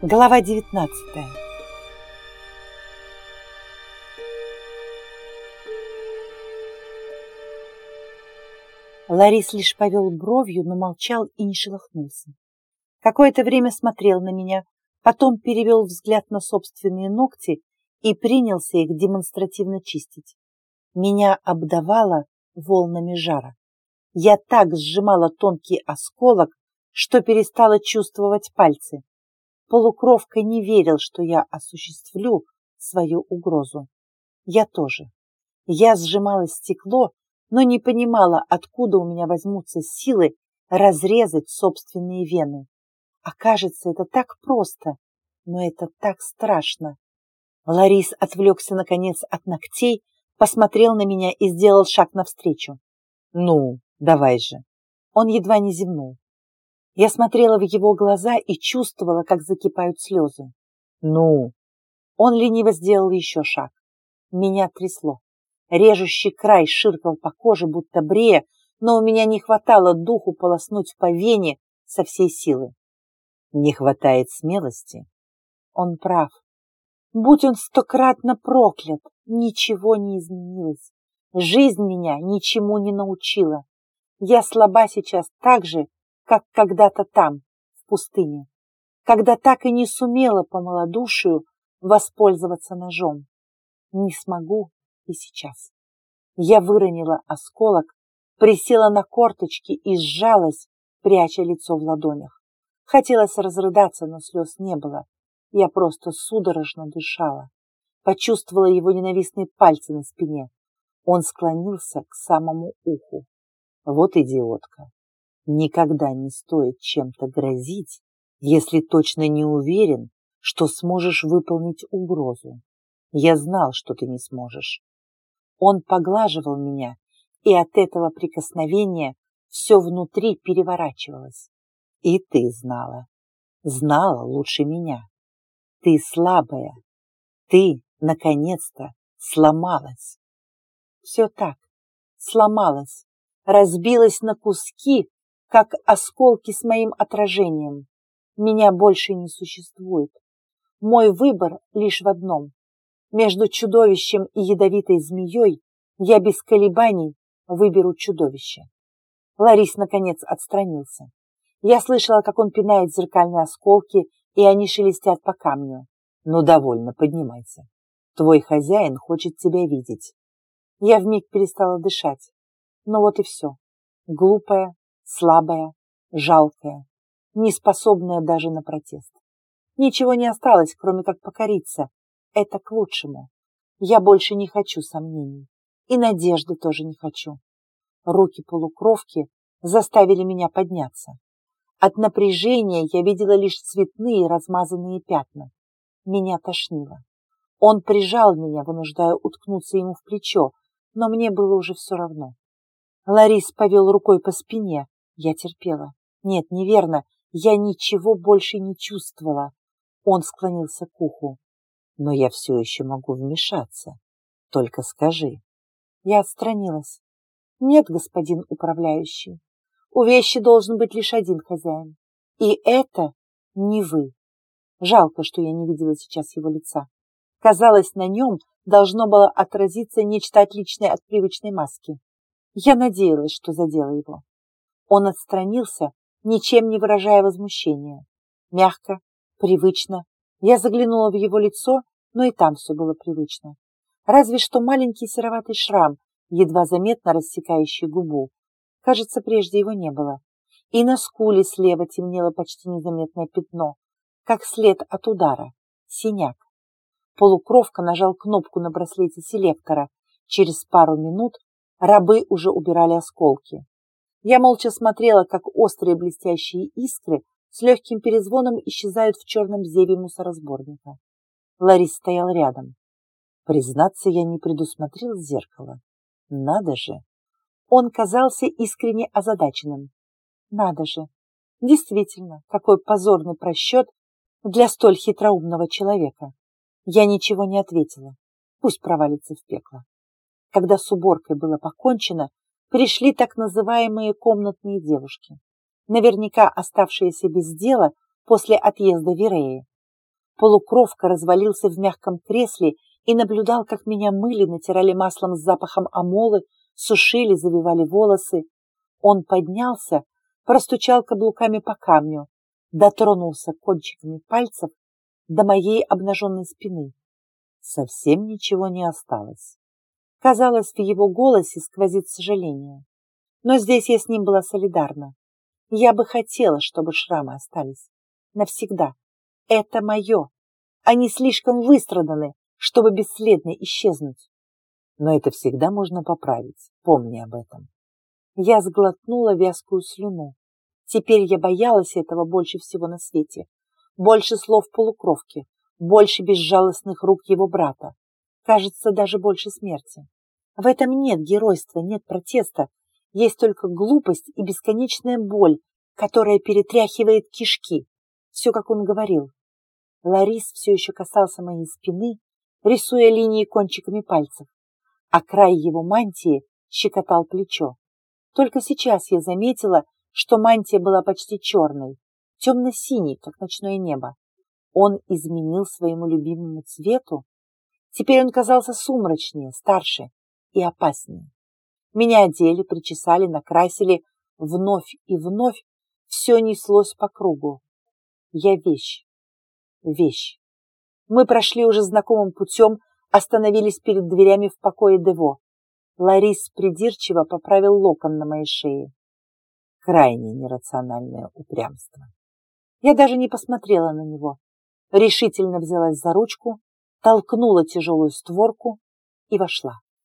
Глава 19 Ларис лишь повел бровью, но молчал и не шелохнулся. Какое-то время смотрел на меня, потом перевел взгляд на собственные ногти и принялся их демонстративно чистить. Меня обдавало волнами жара. Я так сжимала тонкий осколок, что перестала чувствовать пальцы. Полукровка не верил, что я осуществлю свою угрозу. Я тоже. Я сжимала стекло, но не понимала, откуда у меня возьмутся силы разрезать собственные вены. Окажется, это так просто, но это так страшно. Ларис отвлекся, наконец, от ногтей, посмотрел на меня и сделал шаг навстречу. «Ну, давай же!» Он едва не зевнул. Я смотрела в его глаза и чувствовала, как закипают слезы. «Ну!» Он лениво сделал еще шаг. Меня трясло. Режущий край ширкал по коже, будто брея, но у меня не хватало духу полоснуть по вене со всей силы. Не хватает смелости. Он прав. Будь он стократно проклят, ничего не изменилось. Жизнь меня ничему не научила. Я слаба сейчас так же, как когда-то там, в пустыне, когда так и не сумела по малодушию воспользоваться ножом. Не смогу и сейчас. Я выронила осколок, присела на корточки и сжалась, пряча лицо в ладонях. Хотелось разрыдаться, но слез не было. Я просто судорожно дышала. Почувствовала его ненавистные пальцы на спине. Он склонился к самому уху. Вот идиотка. Никогда не стоит чем-то грозить, если точно не уверен, что сможешь выполнить угрозу. Я знал, что ты не сможешь. Он поглаживал меня, и от этого прикосновения все внутри переворачивалось. И ты знала. Знала лучше меня. Ты слабая. Ты, наконец-то, сломалась. Все так. Сломалась. Разбилась на куски, как осколки с моим отражением. Меня больше не существует. Мой выбор лишь в одном. Между чудовищем и ядовитой змеей я без колебаний выберу чудовище. Ларис, наконец, отстранился. Я слышала, как он пинает зеркальные осколки, и они шелестят по камню. Ну, довольно, поднимайся. Твой хозяин хочет тебя видеть. Я вмиг перестала дышать. Ну вот и все. Глупая, слабая, жалкая, неспособная даже на протест. Ничего не осталось, кроме как покориться. Это к лучшему. Я больше не хочу сомнений. И надежды тоже не хочу. Руки полукровки заставили меня подняться. От напряжения я видела лишь цветные размазанные пятна. Меня тошнило. Он прижал меня, вынуждая уткнуться ему в плечо, но мне было уже все равно. Ларис повел рукой по спине, я терпела. Нет, неверно. Я ничего больше не чувствовала. Он склонился к уху. Но я все еще могу вмешаться. Только скажи. Я отстранилась. Нет, господин управляющий. У вещи должен быть лишь один хозяин. И это не вы. Жалко, что я не видела сейчас его лица. Казалось, на нем должно было отразиться нечто отличное от привычной маски. Я надеялась, что задела его. Он отстранился, ничем не выражая возмущения. Мягко, привычно. Я заглянула в его лицо, но и там все было привычно. Разве что маленький сероватый шрам, едва заметно рассекающий губу. Кажется, прежде его не было. И на скуле слева темнело почти незаметное пятно, как след от удара, синяк. Полукровка нажал кнопку на браслете селектора. Через пару минут рабы уже убирали осколки. Я молча смотрела, как острые блестящие искры с легким перезвоном исчезают в черном зеве мусоросборника. Ларис стоял рядом. Признаться, я не предусмотрел зеркало. Надо же! Он казался искренне озадаченным. Надо же! Действительно, какой позорный просчет для столь хитроумного человека. Я ничего не ответила. Пусть провалится в пекло. Когда с уборкой было покончено, пришли так называемые комнатные девушки, наверняка оставшиеся без дела после отъезда Виреи. Полукровка развалился в мягком кресле и наблюдал, как меня мыли, натирали маслом с запахом амолы, сушили, завивали волосы. Он поднялся, простучал каблуками по камню, дотронулся кончиками пальцев до моей обнаженной спины. Совсем ничего не осталось. Казалось, в его голосе сквозит сожаление. Но здесь я с ним была солидарна. Я бы хотела, чтобы шрамы остались. Навсегда. Это мое. Они слишком выстраданы, чтобы бесследно исчезнуть. Но это всегда можно поправить. Помни об этом. Я сглотнула вязкую слюну. Теперь я боялась этого больше всего на свете. Больше слов полукровки, больше безжалостных рук его брата. Кажется, даже больше смерти. В этом нет геройства, нет протеста. Есть только глупость и бесконечная боль, которая перетряхивает кишки. Все, как он говорил. Ларис все еще касался моей спины, рисуя линии кончиками пальцев, а край его мантии щекотал плечо. Только сейчас я заметила, что мантия была почти черной, темно-синей, как ночное небо. Он изменил своему любимому цвету. Теперь он казался сумрачнее, старше и опаснее. Меня одели, причесали, накрасили. Вновь и вновь все неслось по кругу. Я вещь. Вещь. Мы прошли уже знакомым путем, остановились перед дверями в покое Дево. Ларис придирчиво поправил локон на моей шее. Крайне нерациональное упрямство. Я даже не посмотрела на него. Решительно взялась за ручку, толкнула тяжелую створку и вошла.